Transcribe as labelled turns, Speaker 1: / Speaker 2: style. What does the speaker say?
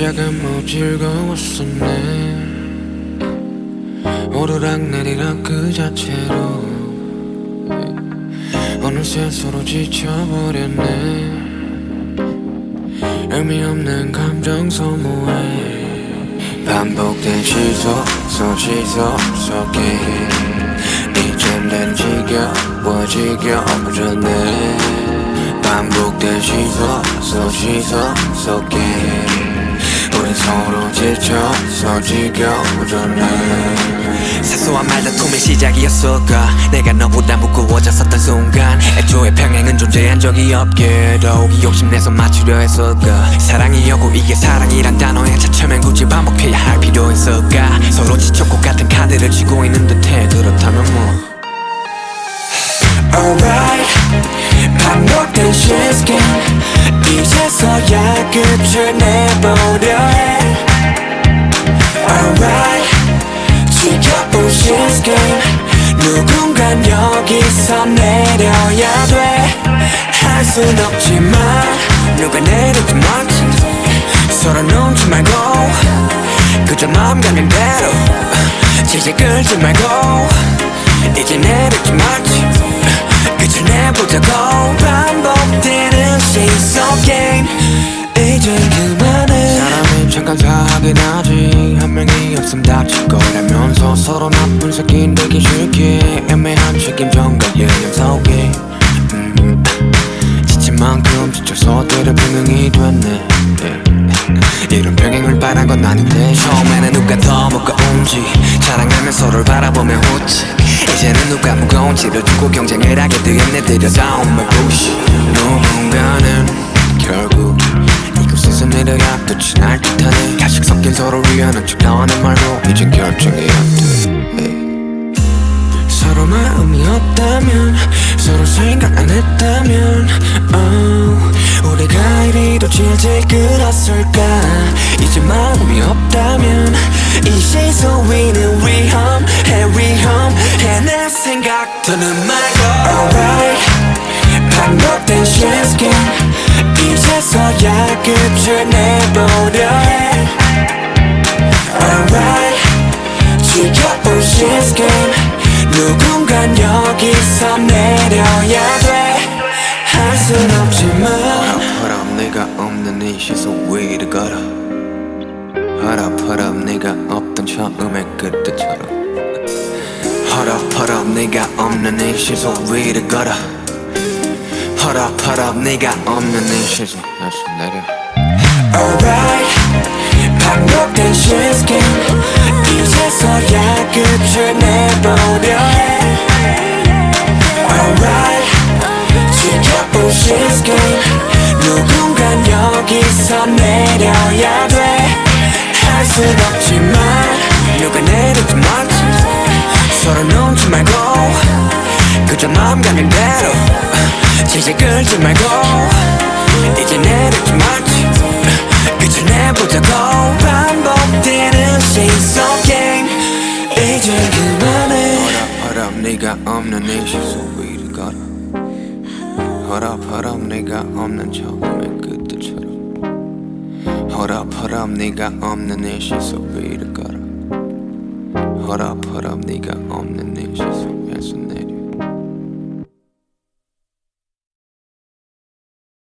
Speaker 1: 시작은 뭐 즐거웠었네 오르락 내리락 그 자체로. 어느새 서로 지쳐버렸네. 의미 없는 감정 소모해 반복된 시속 속 시속 속에. 이젠 난 지겨워 지겨워졌네. 반복된 시속 속 시속 속에 우린 서로 지쳐서 지겨워졌네
Speaker 2: 사소한 말다툼의 시작이었을까? 내가 너보다 무거워졌었던 순간. 애초에 평행은 존재한 적이 없게 더욱이 욕심내서 맞추려 했을까? 사랑이었고 이게 사랑이란 단어에 차츰엔 굳이 반복해야 할 필요 있을까? 서로 지쳤고 같은 카드를 쥐고 있는 듯해. 그렇다면 뭐.
Speaker 3: Alright. 반복된 시스템. 이제서야 끝을 내보려 지겨운 시스템 누군간 여기서 내려야 돼할 순 없지만 누가 내리지 말지. 서로 눈치 말고 그저 마음 가는 대로 질질 끌지 말고 이제 내리지 말지. 끝을 내보자고 반복되는 시속 게임. 이제 그만해.
Speaker 1: 사람이 잠깐 하 속에 음, 지친 만큼 지쳐서 때려 병행이 됐네. 예. 이런 병행을 바란 건 아닌데.
Speaker 2: 처음에는 누가 더 무거운지 자랑하며 서로를 바라보며 웃지. 이제는 누가 무거운지를 두고 경쟁을 하게 되었네. 들여다온 말 부시.
Speaker 1: 누군가는 결국 이곳에서 내려야 끝이 날 듯하네. 가식 섞인 서로 위하는 척 나와는 말고 이젠. 서로 마음이 없다면 서로 생각 안 했다면 oh, 우리가 이리도 질질 끌었을까? 이제 마음이 없다면 이 시소 위는 위험해 위험해 내 생각 더는 말고
Speaker 3: Alright. 반복된 시스템 이제서야 끝을 내보려. 해 Alright. 지겨운 시스템 누군간 여기서 내려야 돼할 순 없지만
Speaker 1: 허랍 내가 없는 이 시속 위를 걸어. 허랍 내가 없던 처음의 그때처럼. 허랍 내가 없는 이 시속 위를 걸어. 허랍 내가 없는 이 시속 다시 내려.
Speaker 3: Alright. 반복된 이제서야 끝을 내보려. 해 Alright. 지겨운 시스템. 누군간 여기서 내려야 돼할 순 없지만
Speaker 1: 누가 내리지 말지. 서로 눈치 말고 그저 마음 가는 대로. 질질 끌지 말고 네가 없는 이 시속 위를 걸어 허랍 네가 없는 처음의 그때처럼 허랍 네가 없는 이 시속 위를 걸어 허랍 네가